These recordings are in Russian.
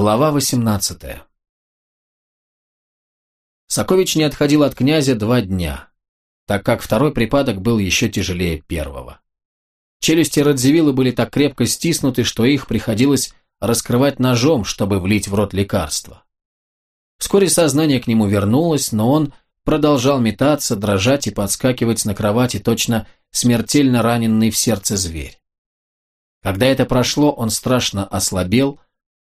Глава 18 Сокович не отходил от князя два дня, так как второй припадок был еще тяжелее первого. Челюсти Радзивилла были так крепко стиснуты, что их приходилось раскрывать ножом, чтобы влить в рот лекарство. Вскоре сознание к нему вернулось, но он продолжал метаться, дрожать и подскакивать на кровати, точно смертельно раненный в сердце зверь. Когда это прошло, он страшно ослабел,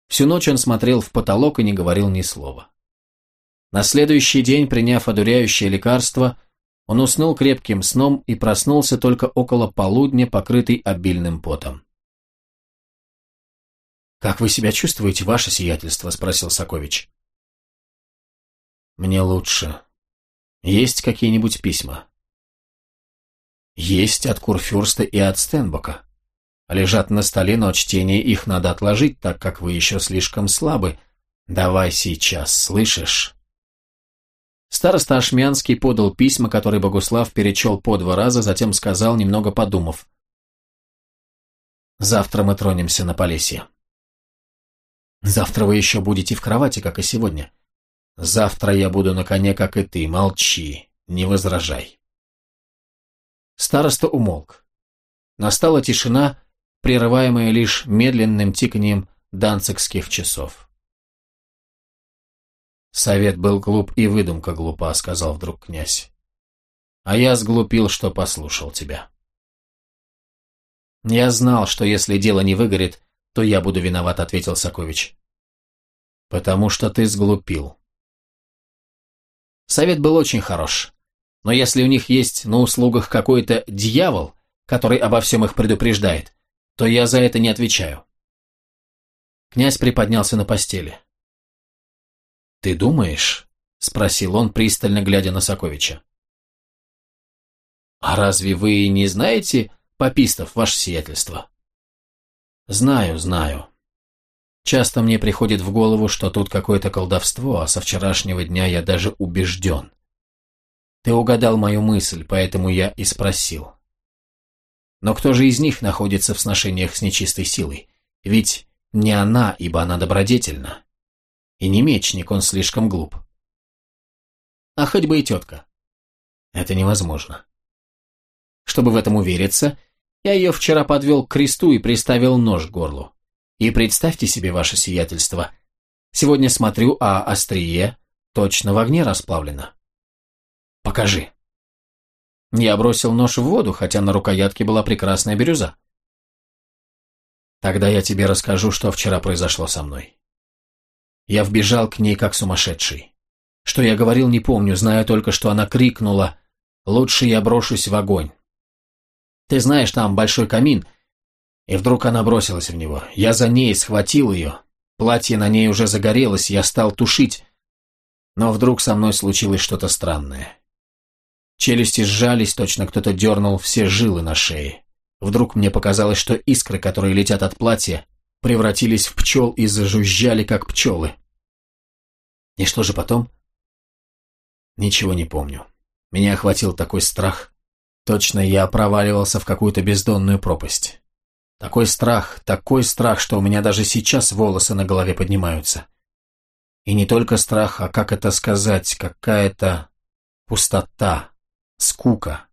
всю ночь он смотрел в потолок и не говорил ни слова. На следующий день, приняв одуряющее лекарство, он уснул крепким сном и проснулся только около полудня, покрытый обильным потом. «Как вы себя чувствуете, ваше сиятельство?» – спросил Сокович. «Мне лучше. Есть какие-нибудь письма?» «Есть от Курфюрста и от Стенбока. Лежат на столе, но чтение их надо отложить, так как вы еще слишком слабы. Давай сейчас, слышишь?» Староста Ашмянский подал письма, которые Богуслав перечел по два раза, затем сказал, немного подумав. «Завтра мы тронемся на Полесье». «Завтра вы еще будете в кровати, как и сегодня». «Завтра я буду на коне, как и ты. Молчи, не возражай». Староста умолк. Настала тишина, прерываемая лишь медленным тиканием данцикских часов. Совет был глуп и выдумка глупа, сказал вдруг князь. А я сглупил, что послушал тебя. Я знал, что если дело не выгорит, то я буду виноват, ответил Сокович. Потому что ты сглупил. Совет был очень хорош. Но если у них есть на услугах какой-то дьявол, который обо всем их предупреждает, то я за это не отвечаю. Князь приподнялся на постели. «Ты думаешь?» – спросил он, пристально глядя на Соковича. «А разве вы не знаете попистов, ваше сиятельство?» «Знаю, знаю. Часто мне приходит в голову, что тут какое-то колдовство, а со вчерашнего дня я даже убежден. Ты угадал мою мысль, поэтому я и спросил. Но кто же из них находится в сношениях с нечистой силой? Ведь не она, ибо она добродетельна. И не мечник, он слишком глуп. А хоть бы и тетка. Это невозможно. Чтобы в этом увериться, я ее вчера подвел к кресту и приставил нож к горлу. И представьте себе ваше сиятельство. Сегодня смотрю, а острие точно в огне расплавлено. Покажи. Я бросил нож в воду, хотя на рукоятке была прекрасная бирюза. Тогда я тебе расскажу, что вчера произошло со мной. Я вбежал к ней как сумасшедший. Что я говорил, не помню, знаю только, что она крикнула «Лучше я брошусь в огонь». Ты знаешь, там большой камин, и вдруг она бросилась в него. Я за ней схватил ее. Платье на ней уже загорелось, я стал тушить. Но вдруг со мной случилось что-то странное. Челюсти сжались, точно кто-то дернул все жилы на шее. Вдруг мне показалось, что искры, которые летят от платья, превратились в пчел и зажужжали, как пчелы. И что же потом? Ничего не помню. Меня охватил такой страх. Точно я проваливался в какую-то бездонную пропасть. Такой страх, такой страх, что у меня даже сейчас волосы на голове поднимаются. И не только страх, а как это сказать, какая-то пустота, скука,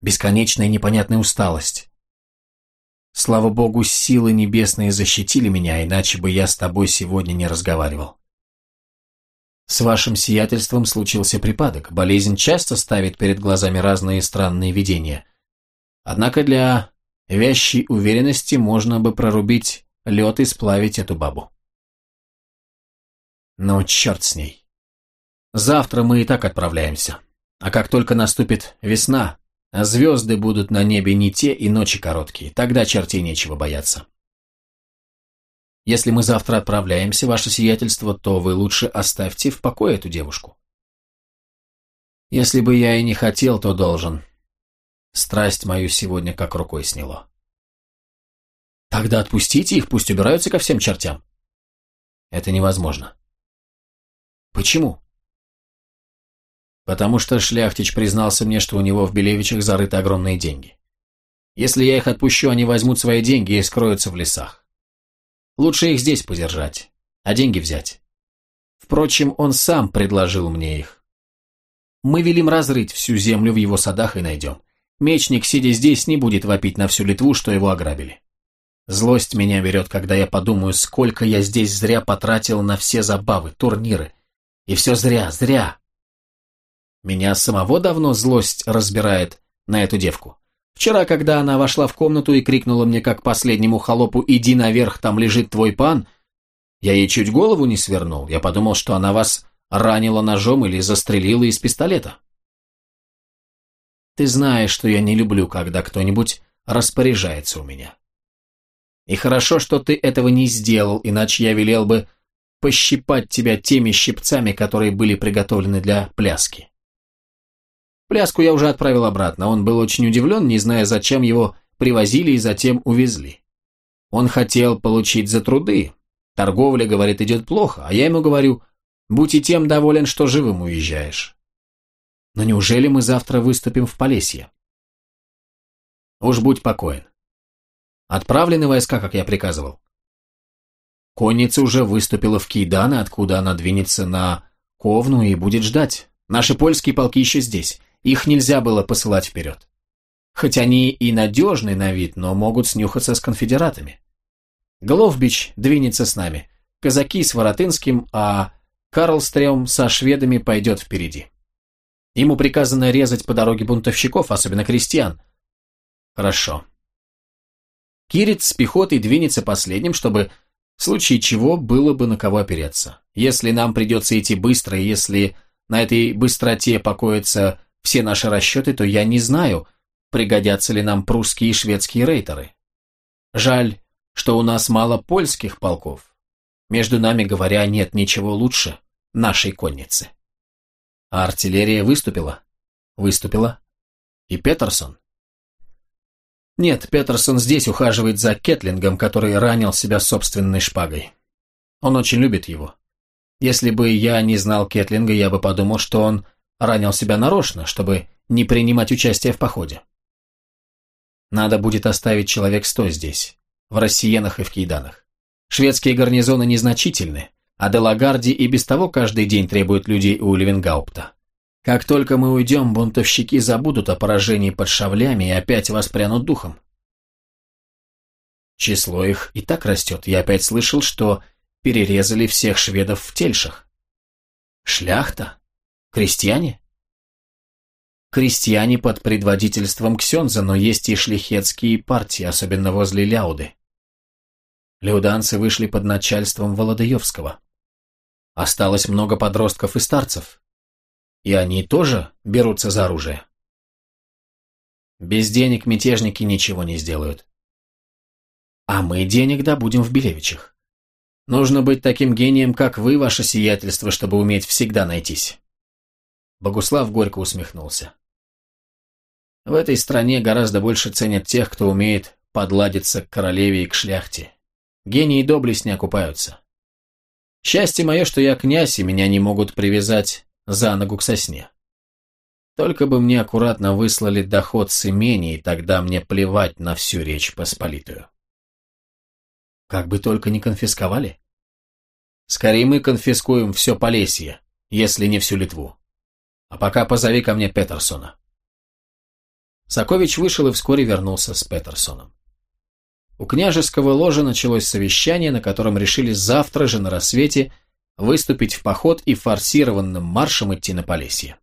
бесконечная непонятная усталость. Слава богу, силы небесные защитили меня, иначе бы я с тобой сегодня не разговаривал. С вашим сиятельством случился припадок. Болезнь часто ставит перед глазами разные странные видения. Однако для вящей уверенности можно бы прорубить лед и сплавить эту бабу. Но черт с ней. Завтра мы и так отправляемся. А как только наступит весна, а звезды будут на небе не те и ночи короткие, тогда чертей нечего бояться. Если мы завтра отправляемся, ваше сиятельство, то вы лучше оставьте в покое эту девушку. Если бы я и не хотел, то должен. Страсть мою сегодня как рукой сняло. Тогда отпустите их, пусть убираются ко всем чертям. Это невозможно. Почему? Потому что Шляхтич признался мне, что у него в Белевичах зарыты огромные деньги. Если я их отпущу, они возьмут свои деньги и скроются в лесах. Лучше их здесь подержать. а деньги взять. Впрочем, он сам предложил мне их. Мы велим разрыть всю землю в его садах и найдем. Мечник, сидя здесь, не будет вопить на всю Литву, что его ограбили. Злость меня берет, когда я подумаю, сколько я здесь зря потратил на все забавы, турниры. И все зря, зря. Меня самого давно злость разбирает на эту девку. Вчера, когда она вошла в комнату и крикнула мне, как последнему холопу, «Иди наверх, там лежит твой пан», я ей чуть голову не свернул. Я подумал, что она вас ранила ножом или застрелила из пистолета. Ты знаешь, что я не люблю, когда кто-нибудь распоряжается у меня. И хорошо, что ты этого не сделал, иначе я велел бы пощипать тебя теми щипцами, которые были приготовлены для пляски. Пляску я уже отправил обратно. Он был очень удивлен, не зная, зачем его привозили и затем увезли. Он хотел получить за труды. Торговля, говорит, идет плохо, а я ему говорю, будь и тем доволен, что живым уезжаешь. Но неужели мы завтра выступим в Полесье? Уж будь покоен. Отправлены войска, как я приказывал. Конница уже выступила в Кейданы, откуда она двинется на Ковну и будет ждать. Наши польские полки еще здесь. Их нельзя было посылать вперед. Хоть они и надежны на вид, но могут снюхаться с конфедератами. Головбич двинется с нами, казаки с Воротынским, а Карлстрем со шведами пойдет впереди. Ему приказано резать по дороге бунтовщиков, особенно крестьян. Хорошо. Кирит с пехотой двинется последним, чтобы в случае чего было бы на кого опереться. Если нам придется идти быстро, если на этой быстроте покоятся все наши расчеты, то я не знаю, пригодятся ли нам прусские и шведские рейтеры. Жаль, что у нас мало польских полков. Между нами говоря, нет ничего лучше нашей конницы. А артиллерия выступила? Выступила. И Петерсон? Нет, Петерсон здесь ухаживает за Кетлингом, который ранил себя собственной шпагой. Он очень любит его. Если бы я не знал Кетлинга, я бы подумал, что он ранил себя нарочно, чтобы не принимать участие в походе. Надо будет оставить человек сто здесь, в Россиенах и в Кейданах. Шведские гарнизоны незначительны, а Делагарди и без того каждый день требует людей у Левенгаупта. Как только мы уйдем, бунтовщики забудут о поражении под шавлями и опять воспрянут духом. Число их и так растет. Я опять слышал, что перерезали всех шведов в тельшах. Шляхта? Крестьяне? Крестьяне под предводительством Ксенза, но есть и шлихетские партии, особенно возле Ляуды. Леуданцы вышли под начальством Володаевского. Осталось много подростков и старцев. И они тоже берутся за оружие. Без денег мятежники ничего не сделают. А мы денег добудем в Белевичах. Нужно быть таким гением, как вы, ваше сиятельство, чтобы уметь всегда найтись. Богуслав горько усмехнулся. В этой стране гораздо больше ценят тех, кто умеет подладиться к королеве и к шляхте. Гении и доблесть не окупаются. Счастье мое, что я князь, и меня не могут привязать за ногу к сосне. Только бы мне аккуратно выслали доход с имени, и тогда мне плевать на всю речь посполитую. Как бы только не конфисковали. Скорее мы конфискуем все Полесье, если не всю Литву. А пока позови ко мне Петерсона. Сакович вышел и вскоре вернулся с Петерсоном. У княжеского ложа началось совещание, на котором решили завтра же на рассвете выступить в поход и форсированным маршем идти на Полесье.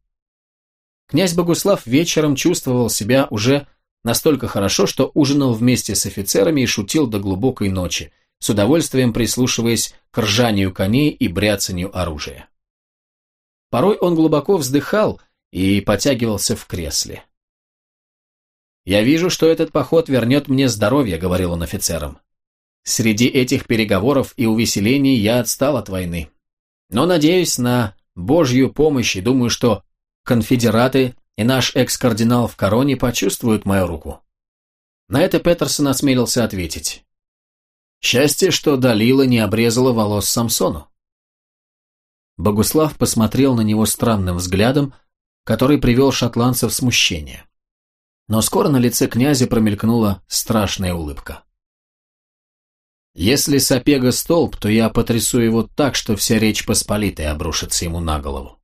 Князь Богуслав вечером чувствовал себя уже настолько хорошо, что ужинал вместе с офицерами и шутил до глубокой ночи, с удовольствием прислушиваясь к ржанию коней и бряцанию оружия. Порой он глубоко вздыхал и потягивался в кресле. «Я вижу, что этот поход вернет мне здоровье», — говорил он офицерам. «Среди этих переговоров и увеселений я отстал от войны. Но надеюсь на Божью помощь и думаю, что конфедераты и наш экс-кардинал в короне почувствуют мою руку». На это Петерсон осмелился ответить. «Счастье, что Далила не обрезала волос Самсону». Богуслав посмотрел на него странным взглядом, который привел шотландцев в смущение. Но скоро на лице князя промелькнула страшная улыбка. Если Сапега столб, то я потрясу его так, что вся речь Посполитая обрушится ему на голову.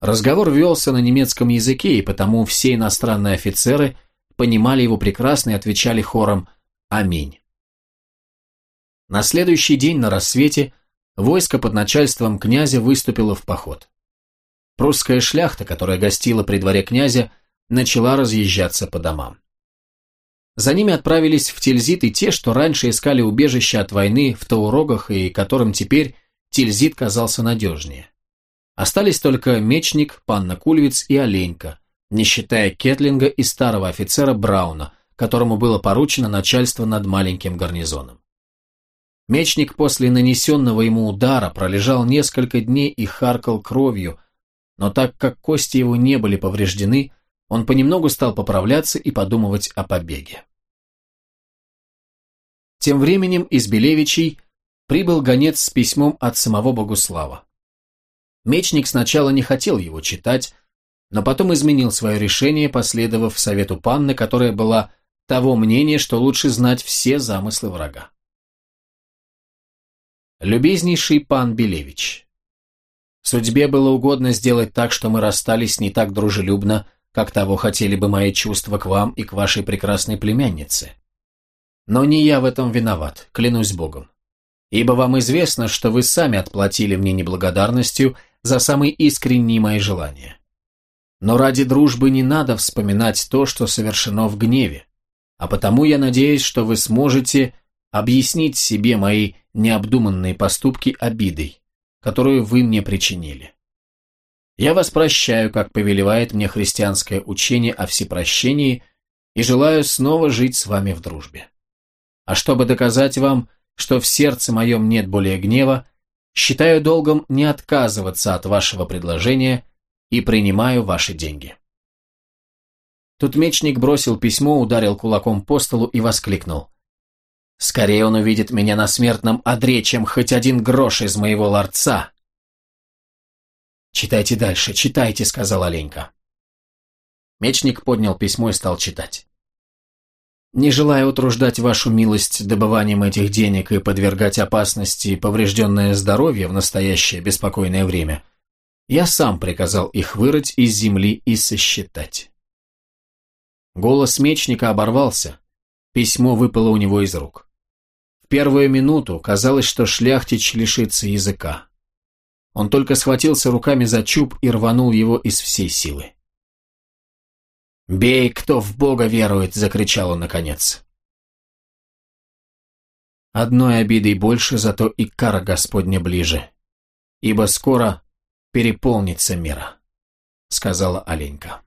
Разговор велся на немецком языке, и потому все иностранные офицеры понимали его прекрасно и отвечали хором «Аминь». На следующий день на рассвете войско под начальством князя выступило в поход. Прусская шляхта, которая гостила при дворе князя, начала разъезжаться по домам. За ними отправились в Тильзит и те, что раньше искали убежище от войны в Таурогах и которым теперь Тильзит казался надежнее. Остались только Мечник, Панна Кульвиц и Оленька, не считая Кетлинга и старого офицера Брауна, которому было поручено начальство над маленьким гарнизоном. Мечник после нанесенного ему удара пролежал несколько дней и харкал кровью, но так как кости его не были повреждены, он понемногу стал поправляться и подумывать о побеге. Тем временем из Белевичей прибыл гонец с письмом от самого Богуслава. Мечник сначала не хотел его читать, но потом изменил свое решение, последовав совету панны, которая была того мнения, что лучше знать все замыслы врага. Любезнейший пан Белевич, судьбе было угодно сделать так, что мы расстались не так дружелюбно, как того хотели бы мои чувства к вам и к вашей прекрасной племяннице. Но не я в этом виноват, клянусь Богом. Ибо вам известно, что вы сами отплатили мне неблагодарностью за самые искренние мои желания. Но ради дружбы не надо вспоминать то, что совершено в гневе, а потому я надеюсь, что вы сможете объяснить себе мои необдуманные поступки обидой, которую вы мне причинили. Я вас прощаю, как повелевает мне христианское учение о всепрощении, и желаю снова жить с вами в дружбе. А чтобы доказать вам, что в сердце моем нет более гнева, считаю долгом не отказываться от вашего предложения и принимаю ваши деньги. Тут мечник бросил письмо, ударил кулаком по столу и воскликнул. «Скорее он увидит меня на смертном одре, чем хоть один грош из моего ларца, «Читайте дальше, читайте», — сказал Оленька. Мечник поднял письмо и стал читать. «Не желая утруждать вашу милость добыванием этих денег и подвергать опасности поврежденное здоровье в настоящее беспокойное время, я сам приказал их вырыть из земли и сосчитать». Голос мечника оборвался, письмо выпало у него из рук. Первую минуту казалось, что шляхтич лишится языка. Он только схватился руками за чуб и рванул его из всей силы. «Бей, кто в Бога верует!» — закричал он наконец. «Одной обидой больше, зато и кара Господня ближе, ибо скоро переполнится мира», — сказала Оленька.